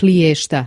Kliješta.